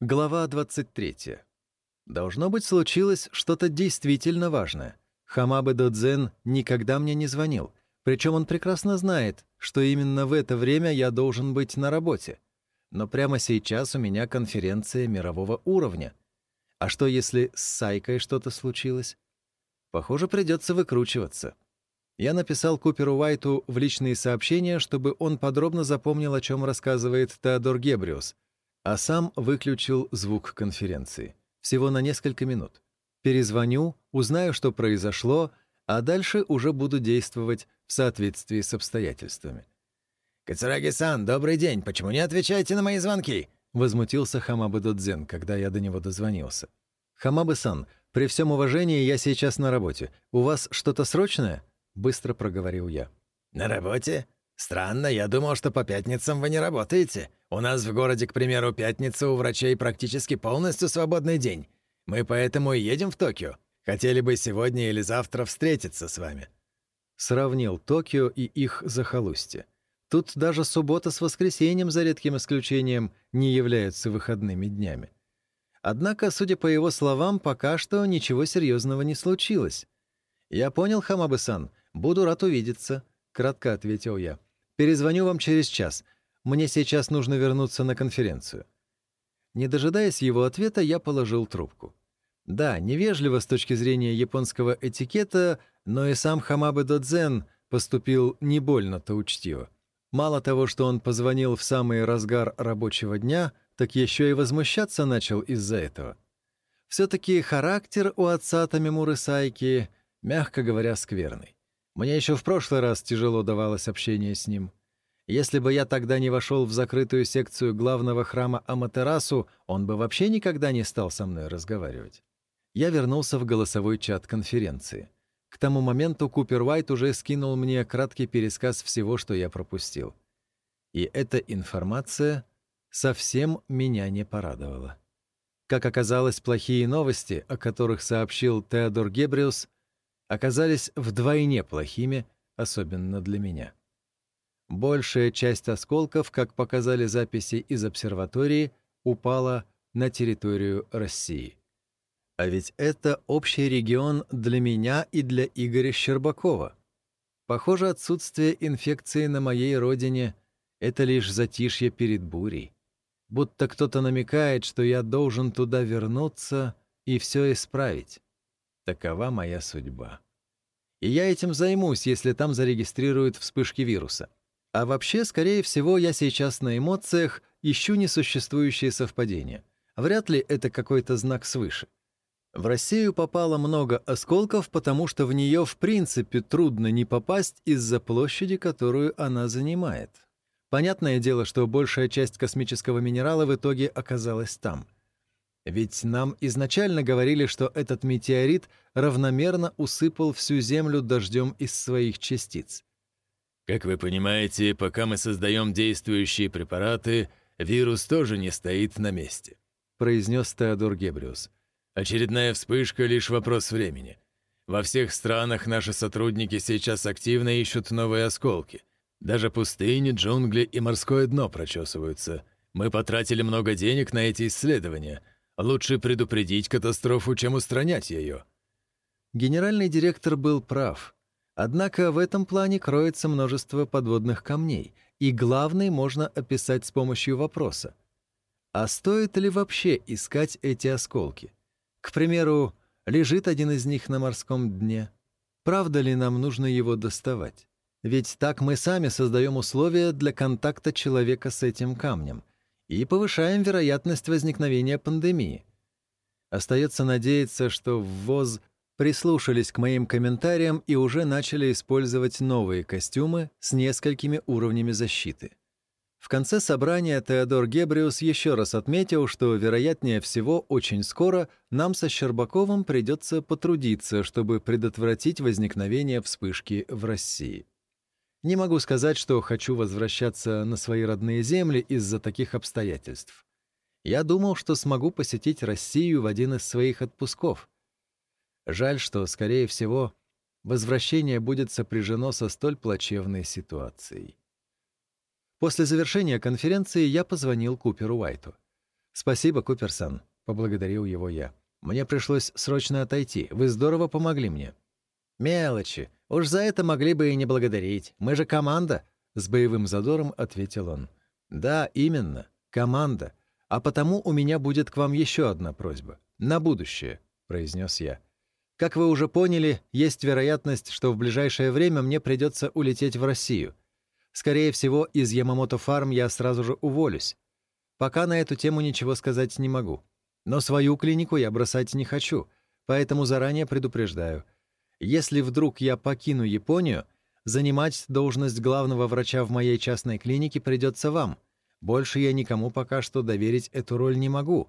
Глава 23. Должно быть, случилось что-то действительно важное. Хамабе Додзен никогда мне не звонил, причем он прекрасно знает, что именно в это время я должен быть на работе. Но прямо сейчас у меня конференция мирового уровня. А что, если с Сайкой что-то случилось? Похоже, придется выкручиваться. Я написал Куперу Уайту в личные сообщения, чтобы он подробно запомнил, о чем рассказывает Теодор Гебриус — а сам выключил звук конференции. Всего на несколько минут. Перезвоню, узнаю, что произошло, а дальше уже буду действовать в соответствии с обстоятельствами. «Кацураги-сан, добрый день. Почему не отвечаете на мои звонки?» Возмутился Хамабы Додзен, когда я до него дозвонился. «Хамабы-сан, при всем уважении я сейчас на работе. У вас что-то срочное?» Быстро проговорил я. «На работе? Странно, я думал, что по пятницам вы не работаете. У нас в городе, к примеру, пятница у врачей практически полностью свободный день. Мы поэтому и едем в Токио. Хотели бы сегодня или завтра встретиться с вами». Сравнил Токио и их захолустье. Тут даже суббота с воскресеньем, за редким исключением, не являются выходными днями. Однако, судя по его словам, пока что ничего серьезного не случилось. «Я понял, Хамабы-сан. Буду рад увидеться», — кратко ответил я. Перезвоню вам через час. Мне сейчас нужно вернуться на конференцию». Не дожидаясь его ответа, я положил трубку. Да, невежливо с точки зрения японского этикета, но и сам Хамабе Додзен поступил не больно-то учтиво. Мало того, что он позвонил в самый разгар рабочего дня, так еще и возмущаться начал из-за этого. Все-таки характер у отца Тамимуры Сайки, мягко говоря, скверный. Мне еще в прошлый раз тяжело давалось общение с ним. Если бы я тогда не вошел в закрытую секцию главного храма Аматерасу, он бы вообще никогда не стал со мной разговаривать. Я вернулся в голосовой чат конференции. К тому моменту Купер Уайт уже скинул мне краткий пересказ всего, что я пропустил. И эта информация совсем меня не порадовала. Как оказалось, плохие новости, о которых сообщил Теодор Гебриус, оказались вдвойне плохими, особенно для меня. Большая часть осколков, как показали записи из обсерватории, упала на территорию России. А ведь это общий регион для меня и для Игоря Щербакова. Похоже, отсутствие инфекции на моей родине — это лишь затишье перед бурей. Будто кто-то намекает, что я должен туда вернуться и все исправить. Такова моя судьба. И я этим займусь, если там зарегистрируют вспышки вируса. А вообще, скорее всего, я сейчас на эмоциях ищу несуществующие совпадения. Вряд ли это какой-то знак свыше. В Россию попало много осколков, потому что в нее в принципе трудно не попасть из-за площади, которую она занимает. Понятное дело, что большая часть космического минерала в итоге оказалась там — ведь нам изначально говорили, что этот метеорит равномерно усыпал всю Землю дождем из своих частиц. Как вы понимаете, пока мы создаем действующие препараты, вирус тоже не стоит на месте, произнес Теодор Гебриус. Очередная вспышка — лишь вопрос времени. Во всех странах наши сотрудники сейчас активно ищут новые осколки. Даже пустыни, джунгли и морское дно прочесываются. Мы потратили много денег на эти исследования — Лучше предупредить катастрофу, чем устранять ее. Генеральный директор был прав. Однако в этом плане кроется множество подводных камней, и главный можно описать с помощью вопроса. А стоит ли вообще искать эти осколки? К примеру, лежит один из них на морском дне. Правда ли нам нужно его доставать? Ведь так мы сами создаем условия для контакта человека с этим камнем и повышаем вероятность возникновения пандемии. Остается надеяться, что в ВОЗ прислушались к моим комментариям и уже начали использовать новые костюмы с несколькими уровнями защиты. В конце собрания Теодор Гебриус еще раз отметил, что, вероятнее всего, очень скоро нам со Щербаковым придется потрудиться, чтобы предотвратить возникновение вспышки в России. Не могу сказать, что хочу возвращаться на свои родные земли из-за таких обстоятельств. Я думал, что смогу посетить Россию в один из своих отпусков. Жаль, что, скорее всего, возвращение будет сопряжено со столь плачевной ситуацией. После завершения конференции я позвонил Куперу Уайту. «Спасибо, Куперсон», — поблагодарил его я. «Мне пришлось срочно отойти. Вы здорово помогли мне». «Мелочи. Уж за это могли бы и не благодарить. Мы же команда», — с боевым задором ответил он. «Да, именно. Команда. А потому у меня будет к вам еще одна просьба. На будущее», — произнес я. «Как вы уже поняли, есть вероятность, что в ближайшее время мне придется улететь в Россию. Скорее всего, из Ямамото Фарм я сразу же уволюсь. Пока на эту тему ничего сказать не могу. Но свою клинику я бросать не хочу, поэтому заранее предупреждаю. Если вдруг я покину Японию, занимать должность главного врача в моей частной клинике придется вам. Больше я никому пока что доверить эту роль не могу».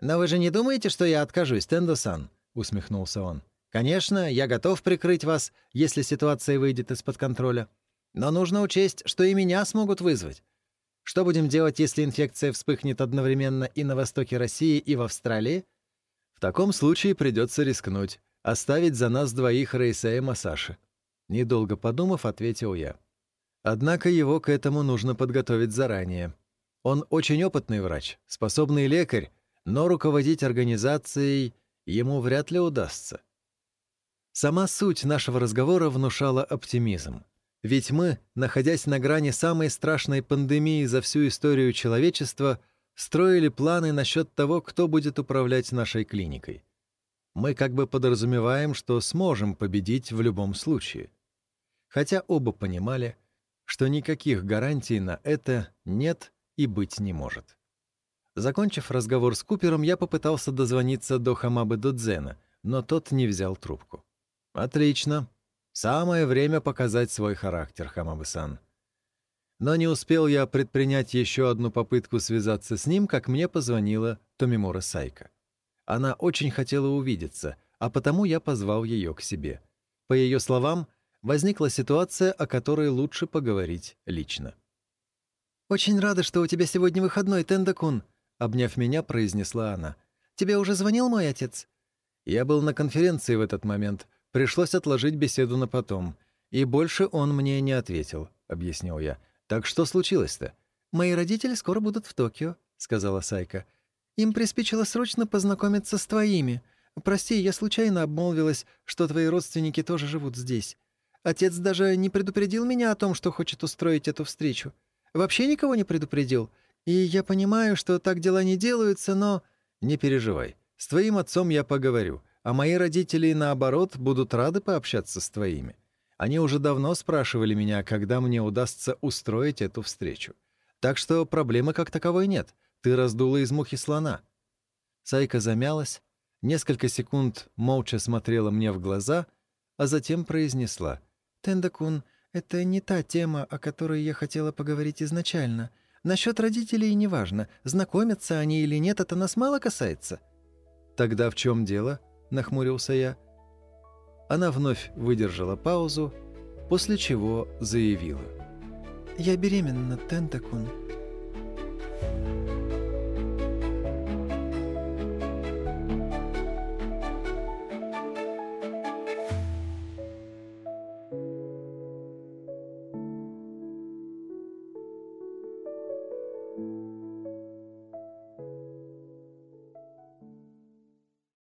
«Но вы же не думаете, что я откажусь, Тендо-сан?» — усмехнулся он. «Конечно, я готов прикрыть вас, если ситуация выйдет из-под контроля. Но нужно учесть, что и меня смогут вызвать. Что будем делать, если инфекция вспыхнет одновременно и на востоке России, и в Австралии? В таком случае придется рискнуть, оставить за нас двоих Рейса и Масаши. Недолго подумав, ответил я. Однако его к этому нужно подготовить заранее. Он очень опытный врач, способный лекарь, но руководить организацией ему вряд ли удастся. Сама суть нашего разговора внушала оптимизм. Ведь мы, находясь на грани самой страшной пандемии за всю историю человечества, строили планы насчет того, кто будет управлять нашей клиникой. Мы как бы подразумеваем, что сможем победить в любом случае. Хотя оба понимали, что никаких гарантий на это нет и быть не может. Закончив разговор с Купером, я попытался дозвониться до Хамабы Додзена, но тот не взял трубку. «Отлично. Самое время показать свой характер, Хамабы-сан. Но не успел я предпринять еще одну попытку связаться с ним, как мне позвонила Томимура Сайка. Она очень хотела увидеться, а потому я позвал ее к себе. По ее словам, возникла ситуация, о которой лучше поговорить лично. «Очень рада, что у тебя сегодня выходной, Тендакун», — обняв меня, произнесла она. «Тебе уже звонил мой отец?» Я был на конференции в этот момент, Пришлось отложить беседу на потом. И больше он мне не ответил, — объяснил я. Так что случилось-то? «Мои родители скоро будут в Токио», — сказала Сайка. «Им приспичило срочно познакомиться с твоими. Прости, я случайно обмолвилась, что твои родственники тоже живут здесь. Отец даже не предупредил меня о том, что хочет устроить эту встречу. Вообще никого не предупредил. И я понимаю, что так дела не делаются, но...» «Не переживай. С твоим отцом я поговорю а мои родители, наоборот, будут рады пообщаться с твоими. Они уже давно спрашивали меня, когда мне удастся устроить эту встречу. Так что проблемы как таковой нет. Ты раздула из мухи слона». Сайка замялась, несколько секунд молча смотрела мне в глаза, а затем произнесла. «Тендакун, это не та тема, о которой я хотела поговорить изначально. Насчет родителей неважно, знакомятся они или нет, это нас мало касается». «Тогда в чем дело?» — нахмурился я. Она вновь выдержала паузу, после чего заявила. «Я беременна, Тентакун».